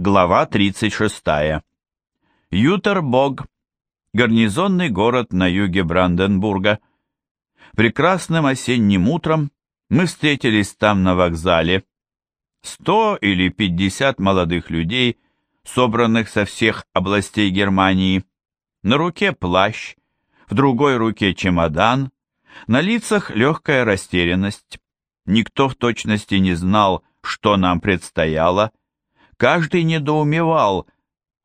Глава 36. Ютербог. Гарнизонный город на юге Бранденбурга. Прекрасным осенним утром мы встретились там на вокзале. Сто или пятьдесят молодых людей, собранных со всех областей Германии. На руке плащ, в другой руке чемодан, на лицах легкая растерянность. Никто в точности не знал, что нам предстояло, Каждый недоумевал,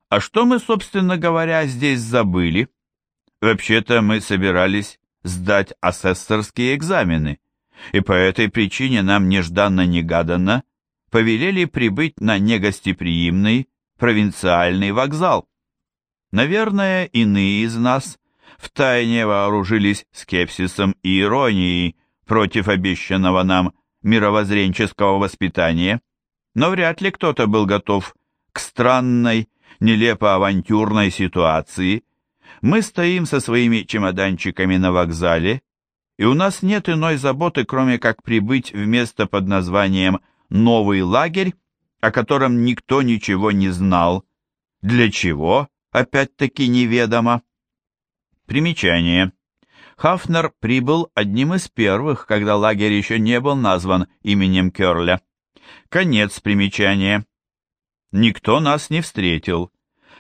а что мы, собственно говоря, здесь забыли? Вообще-то мы собирались сдать асессорские экзамены, и по этой причине нам нежданно-негаданно повелели прибыть на негостеприимный провинциальный вокзал. Наверное, иные из нас втайне вооружились скепсисом и иронией против обещанного нам мировоззренческого воспитания – но вряд ли кто-то был готов к странной, нелепо-авантюрной ситуации. Мы стоим со своими чемоданчиками на вокзале, и у нас нет иной заботы, кроме как прибыть в место под названием «Новый лагерь», о котором никто ничего не знал. Для чего? Опять-таки неведомо. Примечание. Хафнер прибыл одним из первых, когда лагерь еще не был назван именем Керля. Конец примечания. Никто нас не встретил.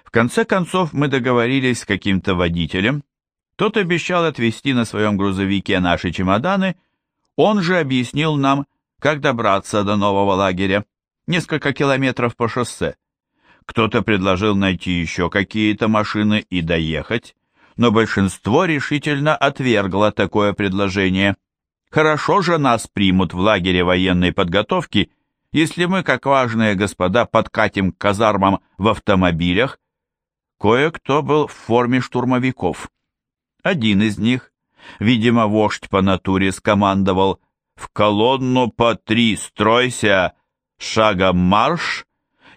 В конце концов мы договорились с каким-то водителем. Тот обещал отвезти на своем грузовике наши чемоданы, он же объяснил нам, как добраться до нового лагеря, несколько километров по шоссе. Кто-то предложил найти еще какие-то машины и доехать, но большинство решительно отвергло такое предложение. Хорошо же нас примут в лагере военной подготовки – если мы, как важные господа, подкатим к казармам в автомобилях, кое-кто был в форме штурмовиков. Один из них, видимо, вождь по натуре, скомандовал «В колонну по три стройся, шагом марш!»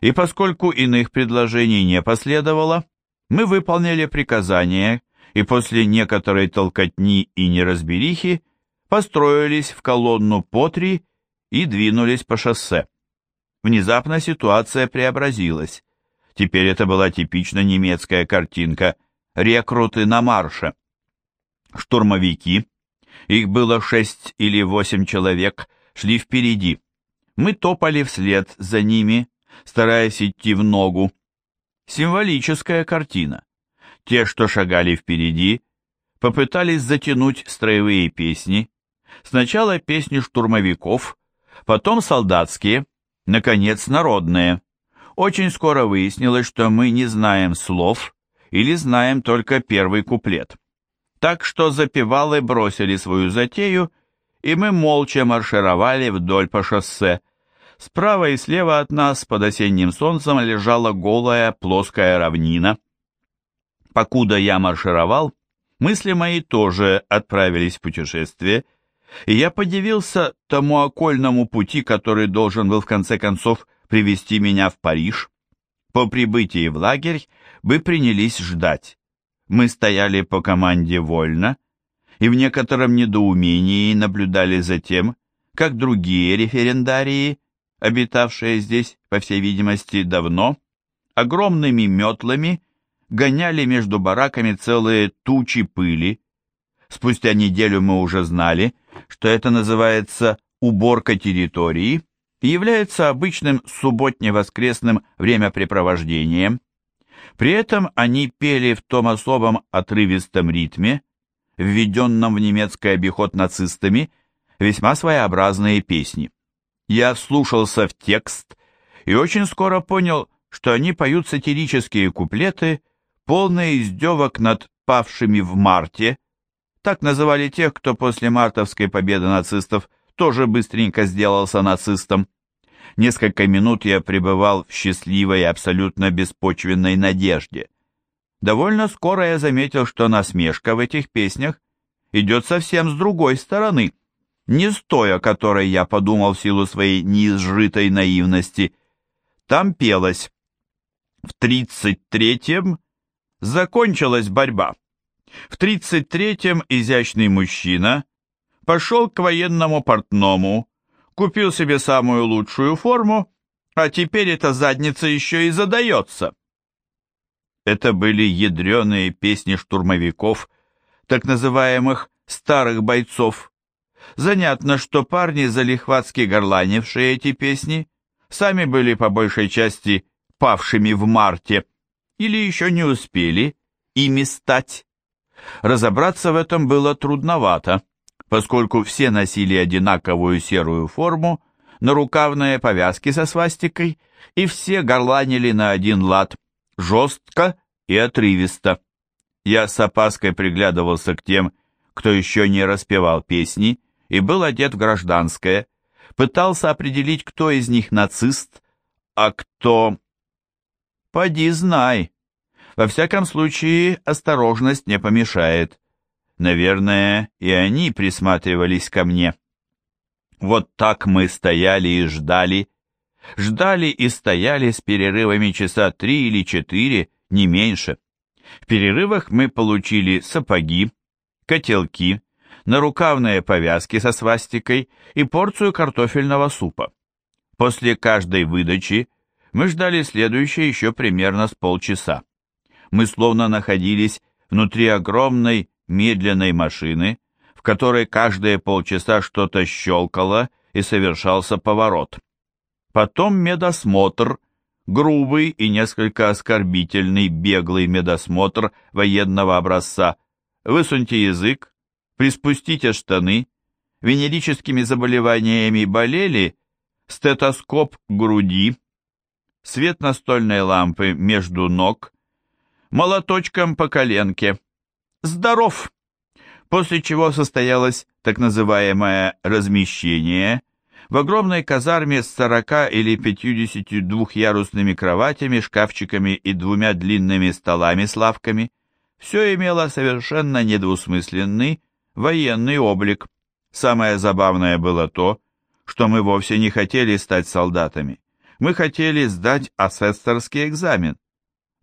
И поскольку иных предложений не последовало, мы выполнили приказание и после некоторой толкотни и неразберихи построились в колонну по три и двинулись по шоссе. Внезапно ситуация преобразилась. Теперь это была типично немецкая картинка «Рекруты на марше». Штурмовики, их было шесть или восемь человек, шли впереди. Мы топали вслед за ними, стараясь идти в ногу. Символическая картина. Те, что шагали впереди, попытались затянуть строевые песни. Сначала песни штурмовиков, потом солдатские, наконец, народные. Очень скоро выяснилось, что мы не знаем слов или знаем только первый куплет. Так что запевалы бросили свою затею, и мы молча маршировали вдоль по шоссе. Справа и слева от нас под осенним солнцем лежала голая плоская равнина. Покуда я маршировал, мысли мои тоже отправились в путешествие – и я подивился тому окольному пути, который должен был в конце концов привести меня в Париж. По прибытии в лагерь мы принялись ждать. Мы стояли по команде вольно и в некотором недоумении наблюдали за тем, как другие референдарии, обитавшие здесь, по всей видимости, давно, огромными метлами гоняли между бараками целые тучи пыли. Спустя неделю мы уже знали, что это называется уборка территории и является обычным субботне-воскресным времяпрепровождением. При этом они пели в том особом отрывистом ритме, введенном в немецкий обиход нацистами, весьма своеобразные песни. Я вслушался в текст и очень скоро понял, что они поют сатирические куплеты, полные издевок над павшими в марте, так называли тех, кто после мартовской победы нацистов тоже быстренько сделался нацистом. Несколько минут я пребывал в счастливой и абсолютно беспочвенной надежде. Довольно скоро я заметил, что насмешка в этих песнях идет совсем с другой стороны, не с той, о которой я подумал в силу своей неизжитой наивности. Там пелось «В тридцать третьем закончилась борьба». В 33-м изящный мужчина пошел к военному портному, купил себе самую лучшую форму, А теперь эта задница еще и задается. Это были ядреные песни штурмовиков, так называемых «старых бойцов». Занятно, что парни, залихватски горланившие эти песни, сами были по большей части павшими в марте или еще не успели ими стать. Разобраться в этом было трудновато, поскольку все носили одинаковую серую форму, нарукавные повязки со свастикой, и все горланили на один лад, жестко и отрывисто. Я с опаской приглядывался к тем, кто еще не распевал песни и был одет в гражданское, пытался определить, кто из них нацист, а кто... Поди знай. Во всяком случае, осторожность не помешает. Наверное, и они присматривались ко мне. Вот так мы стояли и ждали. Ждали и стояли с перерывами часа три или четыре, не меньше. В перерывах мы получили сапоги, котелки, нарукавные повязки со свастикой и порцию картофельного супа. После каждой выдачи мы ждали следующее еще примерно с полчаса. Мы словно находились внутри огромной медленной машины, в которой каждые полчаса что-то щелкало и совершался поворот. Потом медосмотр, грубый и несколько оскорбительный беглый медосмотр военного образца. Высуньте язык, приспустите штаны, венерическими заболеваниями болели, стетоскоп груди, свет настольной лампы между ног, молоточком по коленке. Здоров! После чего состоялось так называемое размещение в огромной казарме с 40 или 52 ярусными кроватями, шкафчиками и двумя длинными столами с лавками. Все имело совершенно недвусмысленный военный облик. Самое забавное было то, что мы вовсе не хотели стать солдатами. Мы хотели сдать асессорский экзамен.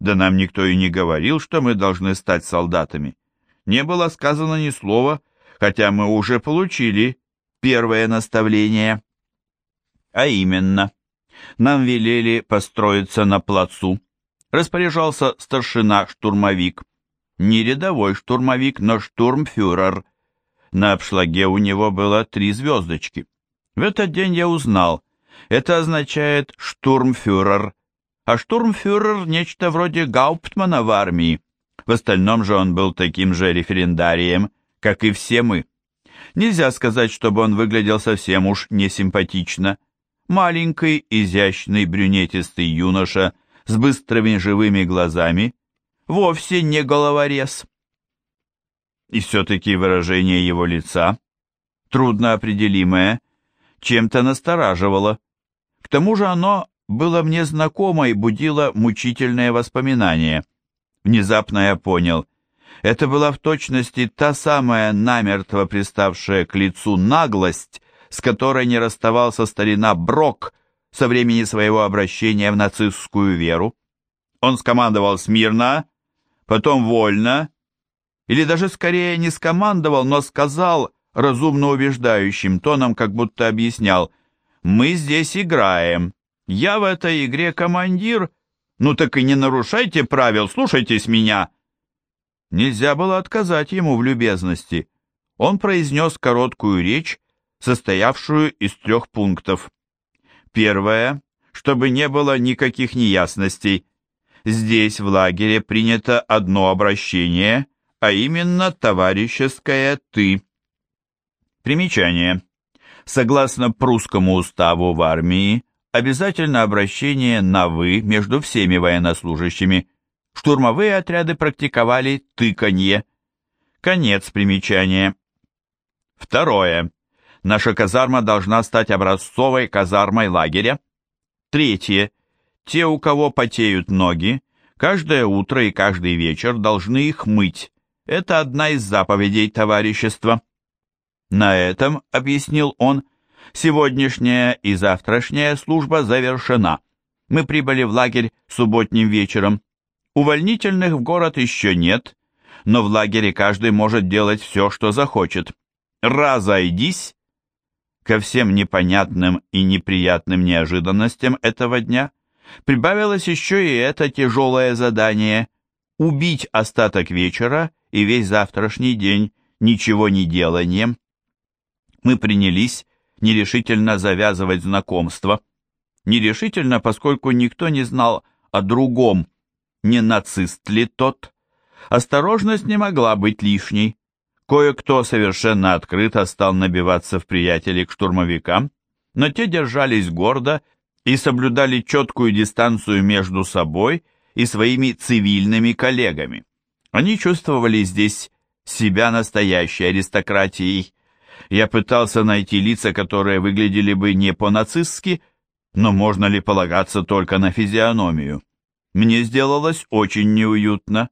Да нам никто и не говорил, что мы должны стать солдатами. Не было сказано ни слова, хотя мы уже получили первое наставление. А именно, нам велели построиться на плацу. Распоряжался старшина-штурмовик. Не рядовой штурмовик, но штурмфюрер. На обшлаге у него было три звездочки. В этот день я узнал, это означает «штурмфюрер», а штурмфюрер – нечто вроде гауптмана в армии. В остальном же он был таким же референдарием, как и все мы. Нельзя сказать, чтобы он выглядел совсем уж несимпатично. Маленький, изящный, брюнетистый юноша с быстрыми живыми глазами, вовсе не головорез. И все-таки выражение его лица, трудно определимое, чем-то настораживало. К тому же оно было мне знакомо и будило мучительные воспоминания. Внезапно я понял, это была в точности та самая намертво приставшая к лицу наглость, с которой не расставался старина Брок со времени своего обращения в нацистскую веру. Он скомандовал смирно, потом вольно, или даже скорее не скомандовал, но сказал разумно убеждающим тоном, как будто объяснял, «Мы здесь играем. Я в этой игре командир. Ну так и не нарушайте правил, слушайтесь меня». Нельзя было отказать ему в любезности. Он произнес короткую речь, состоявшую из трех пунктов. Первое, чтобы не было никаких неясностей. Здесь, в лагере, принято одно обращение, а именно товарищеское «ты». Примечание. Согласно прусскому уставу в армии, обязательно обращение на «вы» между всеми военнослужащими. Штурмовые отряды практиковали тыканье. Конец примечания. Второе. Наша казарма должна стать образцовой казармой лагеря. Третье. Те, у кого потеют ноги, каждое утро и каждый вечер должны их мыть. Это одна из заповедей товарищества. На этом, объяснил он, сегодняшняя и завтрашняя служба завершена. Мы прибыли в лагерь субботним вечером. Увольнительных в город еще нет, но в лагере каждый может делать все, что захочет. Разойдись Ко всем непонятным и неприятным неожиданностям этого дня прибавилось еще и это тяжелое задание – убить остаток вечера и весь завтрашний день ничего не деланием. Мы принялись нерешительно завязывать знакомство. Нерешительно, поскольку никто не знал о другом, не нацист ли тот. Осторожность не могла быть лишней. Кое-кто совершенно открыто стал набиваться в приятели к штурмовикам, но те держались гордо и соблюдали четкую дистанцию между собой и своими цивильными коллегами. Они чувствовали здесь себя настоящей аристократией. Я пытался найти лица, которые выглядели бы не по-нацистски, но можно ли полагаться только на физиономию? Мне сделалось очень неуютно.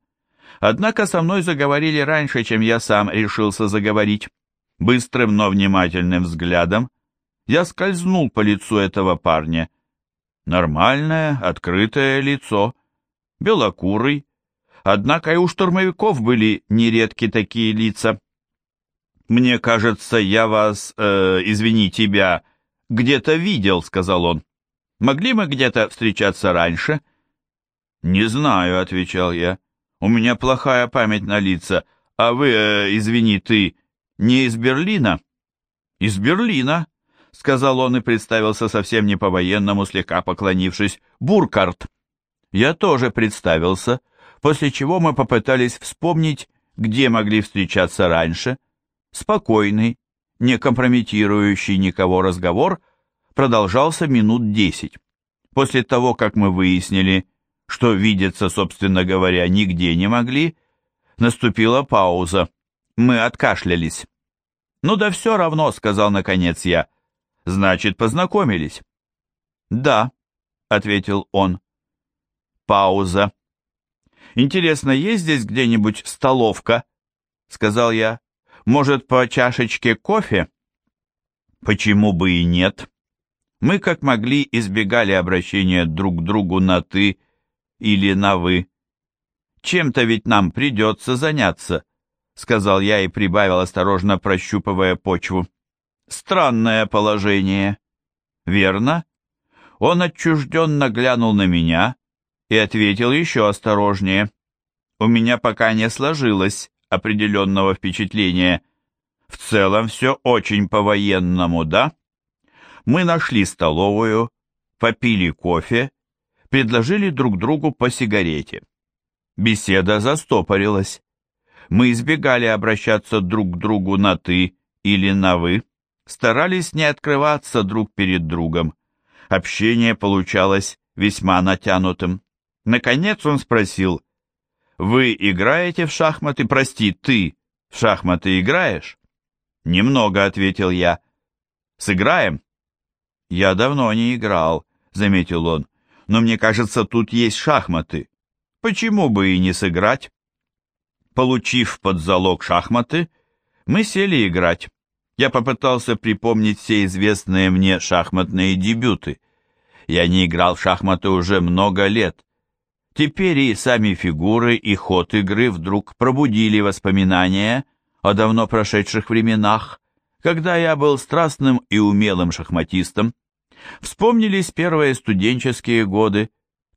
Однако со мной заговорили раньше, чем я сам решился заговорить. Быстрым, но внимательным взглядом я скользнул по лицу этого парня. Нормальное, открытое лицо, белокурый. Однако и у штурмовиков были нередки такие лица. «Мне кажется, я вас, э, извини тебя, где-то видел», — сказал он. «Могли мы где-то встречаться раньше?» «Не знаю», — отвечал я. У меня плохая память на лица. А вы, э, извини, ты не из Берлина?» «Из Берлина», — сказал он и представился совсем не по-военному, слегка поклонившись. «Буркарт». Я тоже представился, после чего мы попытались вспомнить, где могли встречаться раньше. Спокойный, не компрометирующий никого разговор продолжался минут десять. После того, как мы выяснили, что видеться, собственно говоря, нигде не могли, наступила пауза. Мы откашлялись. «Ну да все равно», — сказал наконец я. «Значит, познакомились?» «Да», — ответил он. Пауза. «Интересно, есть здесь где-нибудь столовка?» — сказал я. «Может, по чашечке кофе?» «Почему бы и нет?» Мы, как могли, избегали обращения друг к другу на «ты», или на «вы». Чем-то ведь нам придется заняться, сказал я и прибавил, осторожно прощупывая почву. Странное положение. Верно? Он отчужденно глянул на меня и ответил еще осторожнее. У меня пока не сложилось определенного впечатления. В целом все очень по-военному, да? Мы нашли столовую, попили кофе предложили друг другу по сигарете. Беседа застопорилась. Мы избегали обращаться друг к другу на «ты» или на «вы», старались не открываться друг перед другом. Общение получалось весьма натянутым. Наконец он спросил, «Вы играете в шахматы? Прости, ты в шахматы играешь?» «Немного», — ответил я. «Сыграем?» «Я давно не играл», — заметил он но мне кажется, тут есть шахматы. Почему бы и не сыграть? Получив под залог шахматы, мы сели играть. Я попытался припомнить все известные мне шахматные дебюты. Я не играл в шахматы уже много лет. Теперь и сами фигуры, и ход игры вдруг пробудили воспоминания о давно прошедших временах, когда я был страстным и умелым шахматистом, Вспомнились первые студенческие годы,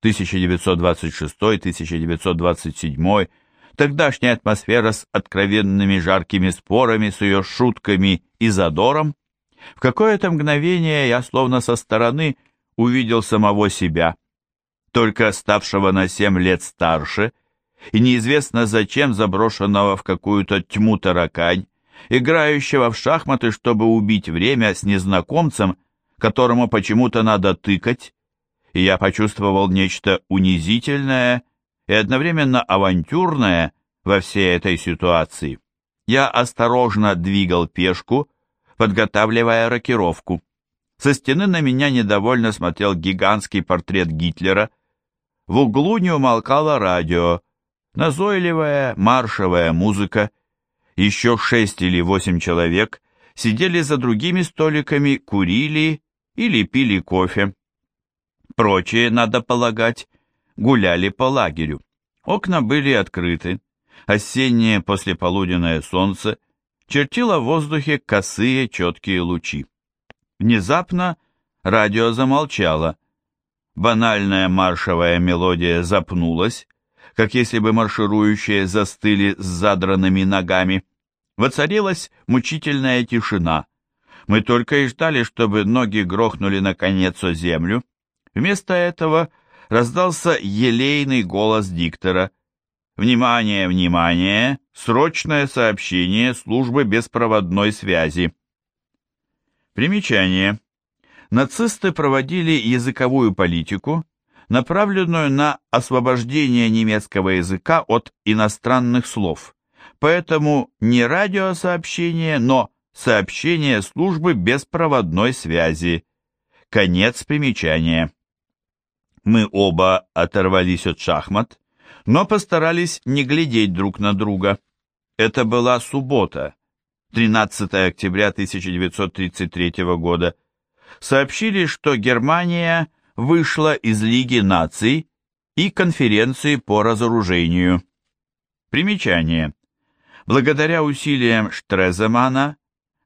1926-1927, тогдашняя атмосфера с откровенными жаркими спорами, с ее шутками и задором. В какое-то мгновение я словно со стороны увидел самого себя, только ставшего на семь лет старше, и неизвестно зачем заброшенного в какую-то тьму таракань, играющего в шахматы, чтобы убить время с незнакомцем, которому почему-то надо тыкать, и я почувствовал нечто унизительное и одновременно авантюрное во всей этой ситуации. Я осторожно двигал пешку, подготавливая рокировку. Со стены на меня недовольно смотрел гигантский портрет Гитлера. В углу не умолкало радио, назойливая маршевая музыка. Еще шесть или восемь человек сидели за другими столиками, курили или пили кофе. Прочие, надо полагать, гуляли по лагерю. Окна были открыты. Осеннее послеполуденное солнце чертило в воздухе косые четкие лучи. Внезапно радио замолчало. Банальная маршевая мелодия запнулась, как если бы марширующие застыли с задранными ногами. Воцарилась мучительная тишина. Мы только и ждали, чтобы ноги грохнули наконец о землю. Вместо этого раздался елейный голос диктора. «Внимание, внимание! Срочное сообщение службы беспроводной связи!» Примечание. Нацисты проводили языковую политику, направленную на освобождение немецкого языка от иностранных слов. Поэтому не радиосообщение, но сообщение службы беспроводной связи. Конец примечания. Мы оба оторвались от шахмат, но постарались не глядеть друг на друга. Это была суббота, 13 октября 1933 года. Сообщили, что Германия вышла из Лиги наций и конференции по разоружению. Примечание. Благодаря усилиям Штреземана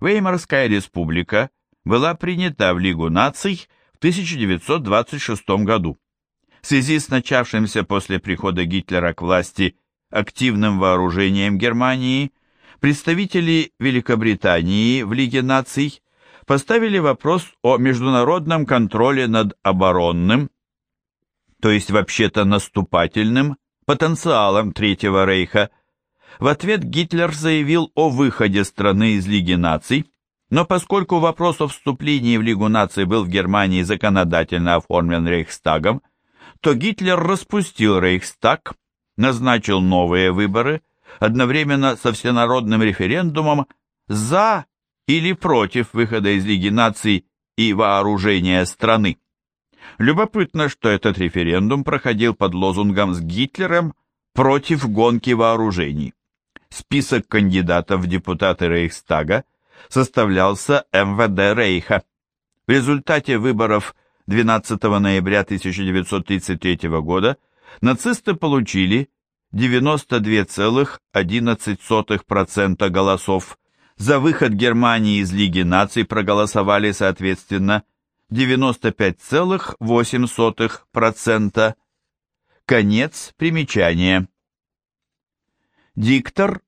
Веймарская республика была принята в Лигу наций в 1926 году. В связи с начавшимся после прихода Гитлера к власти активным вооружением Германии, представители Великобритании в Лиге наций поставили вопрос о международном контроле над оборонным, то есть вообще-то наступательным, потенциалом Третьего Рейха. В ответ Гитлер заявил о выходе страны из Лиги наций, но поскольку вопрос о вступлении в Лигу наций был в Германии законодательно оформлен Рейхстагом, то Гитлер распустил Рейхстаг, назначил новые выборы, одновременно со всенародным референдумом за или против выхода из Лиги наций и вооружения страны. Любопытно, что этот референдум проходил под лозунгом с Гитлером против гонки вооружений. Список кандидатов в депутаты Рейхстага составлялся МВД Рейха. В результате выборов 12 ноября 1933 года нацисты получили 92,11% голосов. За выход Германии из Лиги наций проголосовали, соответственно, 95,8%. Конец примечания. Диктор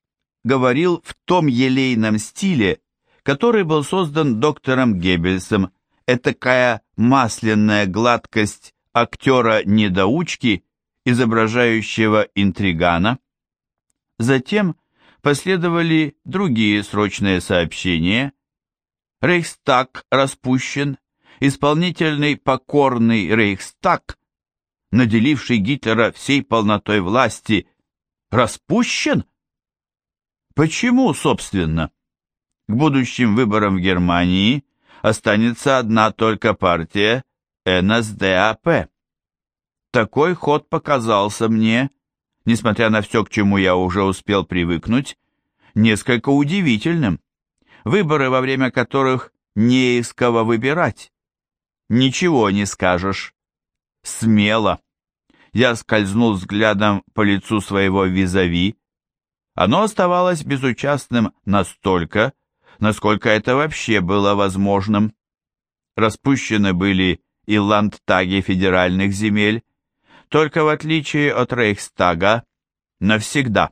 говорил в том елейном стиле, который был создан доктором Геббельсом этакая масляная гладкость актера-недоучки, изображающего интригана. Затем последовали другие срочные сообщения. Рейхстаг распущен, исполнительный покорный Рейхстаг, наделивший Гитлера всей полнотой власти, распущен? Почему, собственно? К будущим выборам в Германии останется одна только партия НСДАП. Такой ход показался мне, несмотря на все, к чему я уже успел привыкнуть, несколько удивительным. Выборы, во время которых не из кого выбирать. Ничего не скажешь. Смело. Я скользнул взглядом по лицу своего визави. Оно оставалось безучастным настолько, насколько это вообще было возможным. Распущены были и ландтаги федеральных земель, только в отличие от Рейхстага, навсегда.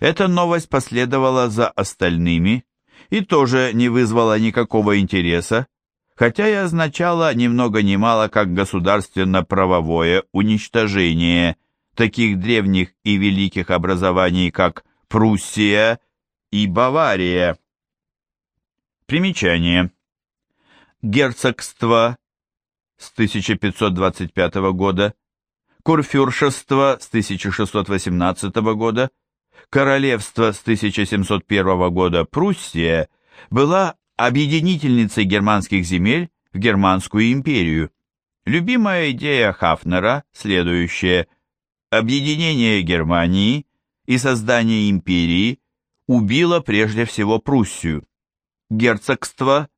Эта новость последовала за остальными и тоже не вызвала никакого интереса, хотя и означала ни много ни мало как государственно-правовое уничтожение таких древних и великих образований, как Пруссия и Бавария. Примечание. Герцогство с 1525 года, Курфюршество с 1618 года, Королевство с 1701 года Пруссия была объединительницей германских земель в Германскую империю. Любимая идея Хафнера следующая. Объединение Германии и создание империи убило прежде всего Пруссию герцогство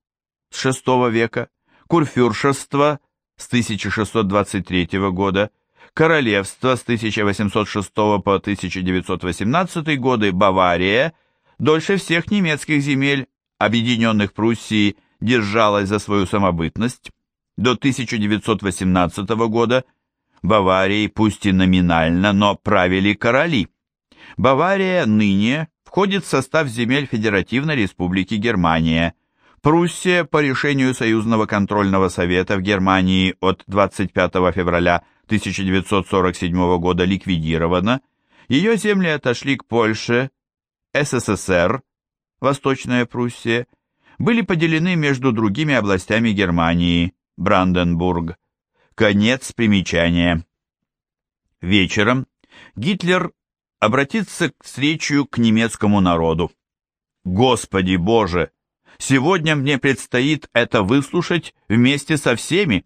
с VI века, курфюршество с 1623 года, королевство с 1806 по 1918 годы Бавария, дольше всех немецких земель, объединенных Пруссией, держалась за свою самобытность, до 1918 года Баварией, пусть и номинально, но правили короли. Бавария ныне входит в состав земель Федеративной Республики Германия. Пруссия по решению Союзного контрольного совета в Германии от 25 февраля 1947 года ликвидирована, ее земли отошли к Польше, СССР, Восточная Пруссия, были поделены между другими областями Германии, Бранденбург. Конец примечания. Вечером Гитлер обратится к встречу к немецкому народу. Господи Боже, сегодня мне предстоит это выслушать вместе со всеми.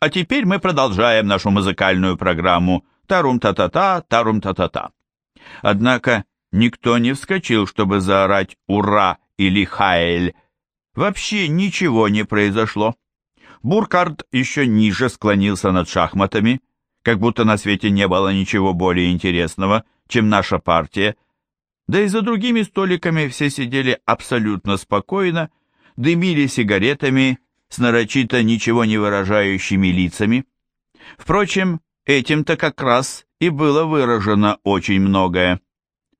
А теперь мы продолжаем нашу музыкальную программу «Тарум-та-та-та, тарум-та-та-та». Однако никто не вскочил, чтобы заорать «Ура!» или «Хайль!». Вообще ничего не произошло. Буркард еще ниже склонился над шахматами, как будто на свете не было ничего более интересного, чем наша партия, да и за другими столиками все сидели абсолютно спокойно, дымили сигаретами с нарочито ничего не выражающими лицами. Впрочем, этим-то как раз и было выражено очень многое.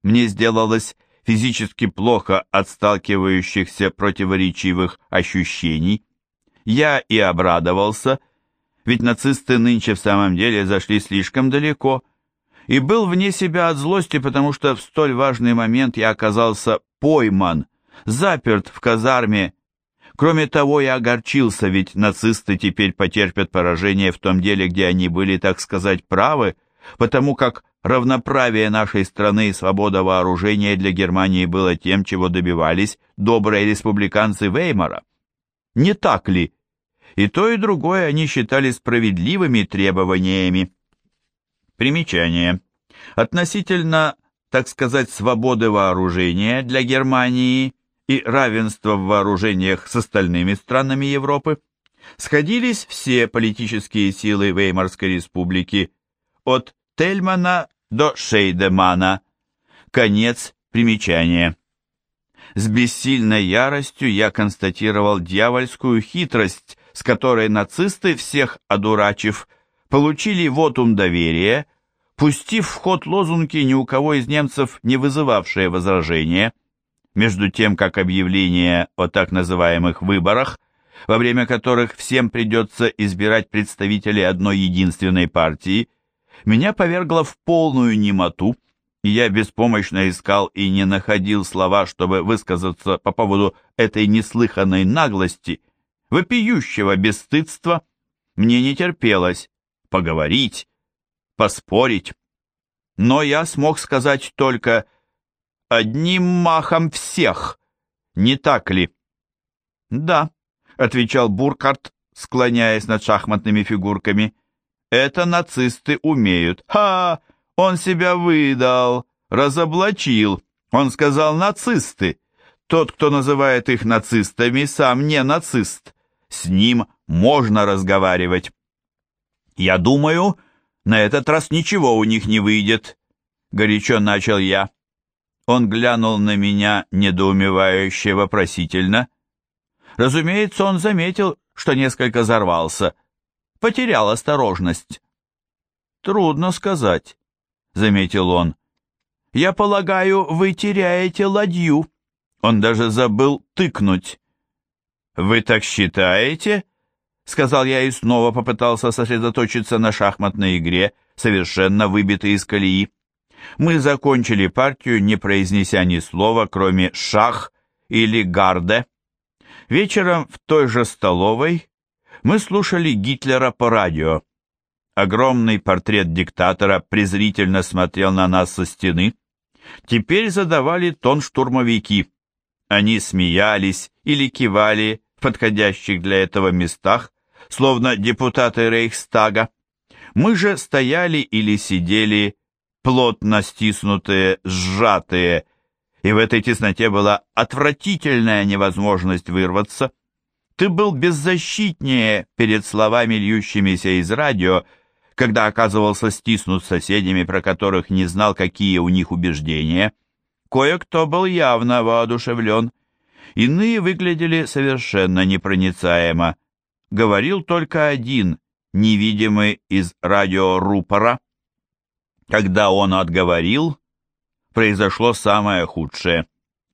Мне сделалось физически плохо от сталкивающихся противоречивых ощущений. Я и обрадовался, ведь нацисты нынче в самом деле зашли слишком далеко – и был вне себя от злости, потому что в столь важный момент я оказался пойман, заперт в казарме. Кроме того, я огорчился, ведь нацисты теперь потерпят поражение в том деле, где они были, так сказать, правы, потому как равноправие нашей страны и свобода вооружения для Германии было тем, чего добивались добрые республиканцы Веймара. Не так ли? И то, и другое они считали справедливыми требованиями. Примечание. Относительно, так сказать, свободы вооружения для Германии и равенства в вооружениях с остальными странами Европы сходились все политические силы Веймарской республики от Тельмана до Шейдемана. Конец примечания. С бессильной яростью я констатировал дьявольскую хитрость, с которой нацисты, всех одурачив, получили вотум доверия, пустив в ход лозунги ни у кого из немцев не вызывавшие возражения, между тем как объявление о так называемых выборах, во время которых всем придется избирать представителей одной единственной партии, меня повергло в полную немоту, и я беспомощно искал и не находил слова, чтобы высказаться по поводу этой неслыханной наглости, вопиющего бесстыдства. Мне не терпелось поговорить, поспорить. Но я смог сказать только «одним махом всех», не так ли? «Да», — отвечал Буркарт, склоняясь над шахматными фигурками. «Это нацисты умеют. Ха! Он себя выдал, разоблачил. Он сказал «нацисты». Тот, кто называет их нацистами, сам не нацист. С ним можно разговаривать. «Я думаю, на этот раз ничего у них не выйдет», — горячо начал я. Он глянул на меня недоумевающе вопросительно. Разумеется, он заметил, что несколько взорвался, потерял осторожность. «Трудно сказать», — заметил он. «Я полагаю, вы теряете ладью». Он даже забыл тыкнуть. «Вы так считаете?» сказал я и снова попытался сосредоточиться на шахматной игре, совершенно выбитой из колеи. Мы закончили партию, не произнеся ни слова, кроме «шах» или «гарде». Вечером в той же столовой мы слушали Гитлера по радио. Огромный портрет диктатора презрительно смотрел на нас со стены. Теперь задавали тон штурмовики. Они смеялись или кивали в подходящих для этого местах, словно депутаты Рейхстага. Мы же стояли или сидели, плотно стиснутые, сжатые, и в этой тесноте была отвратительная невозможность вырваться. Ты был беззащитнее перед словами, льющимися из радио, когда оказывался стиснут с соседями, про которых не знал, какие у них убеждения. Кое-кто был явно воодушевлен. Иные выглядели совершенно непроницаемо. Говорил только один, невидимый из радиорупора. Когда он отговорил, произошло самое худшее.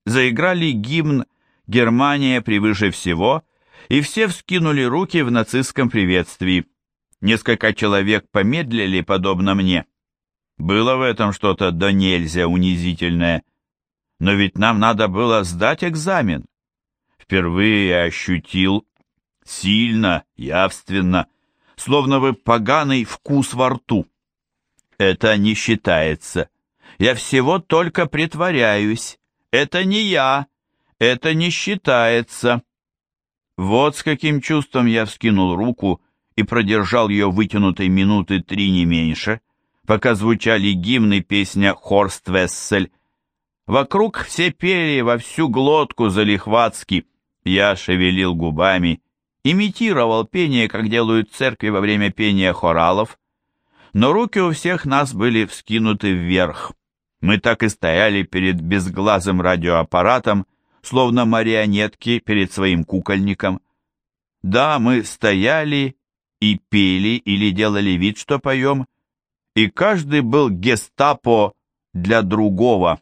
Заиграли гимн «Германия превыше всего», и все вскинули руки в нацистском приветствии. Несколько человек помедлили, подобно мне. Было в этом что-то до нельзя унизительное. Но ведь нам надо было сдать экзамен. Впервые я ощутил сильно, явственно, словно бы поганый вкус во рту. Это не считается. Я всего только притворяюсь. Это не я. Это не считается. Вот с каким чувством я вскинул руку и продержал ее вытянутой минуты три не меньше, пока звучали гимны песня «Хорст Вессель». Вокруг все пели во всю глотку залихватски. Я шевелил губами, имитировал пение, как делают церкви во время пения хоралов. Но руки у всех нас были вскинуты вверх. Мы так и стояли перед безглазым радиоаппаратом, словно марионетки перед своим кукольником. Да, мы стояли и пели или делали вид, что поем, и каждый был гестапо для другого.